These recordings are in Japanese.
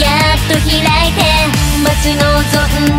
やっと開いて待ち望ん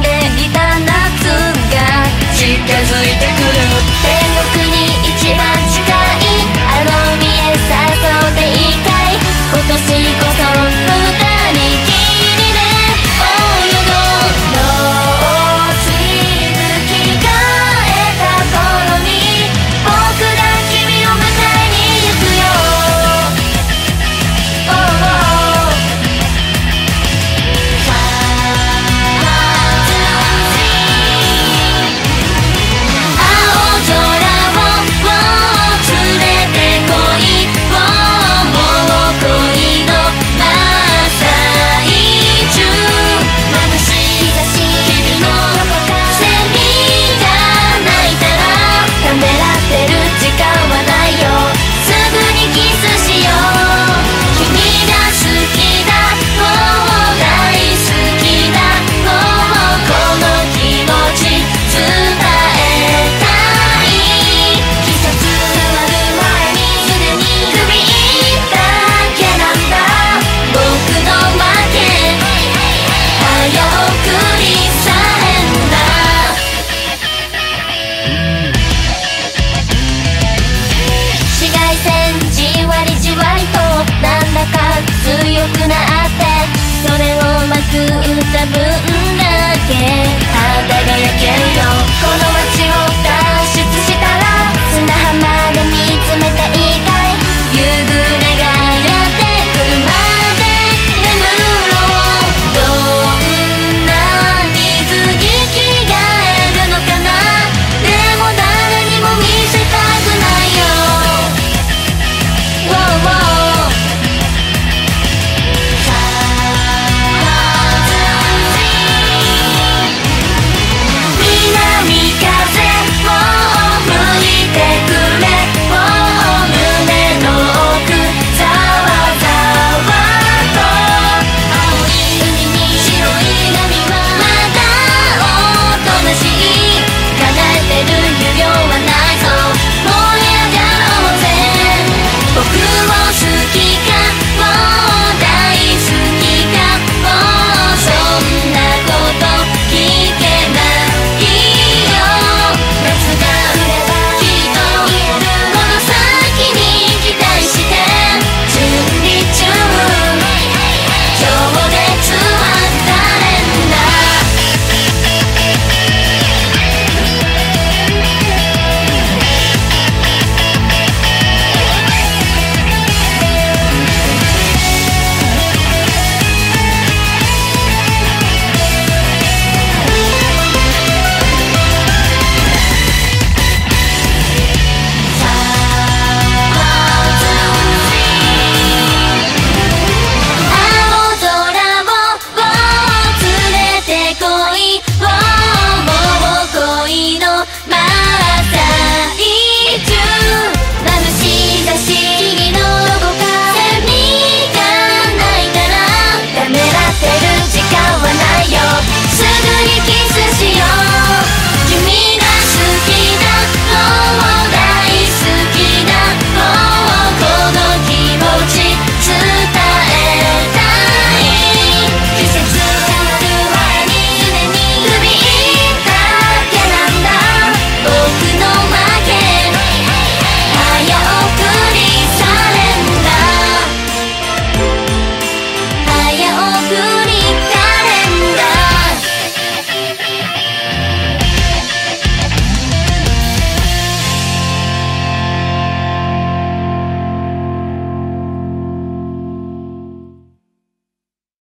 る時間はないよ。すぐにキスしよう。妈。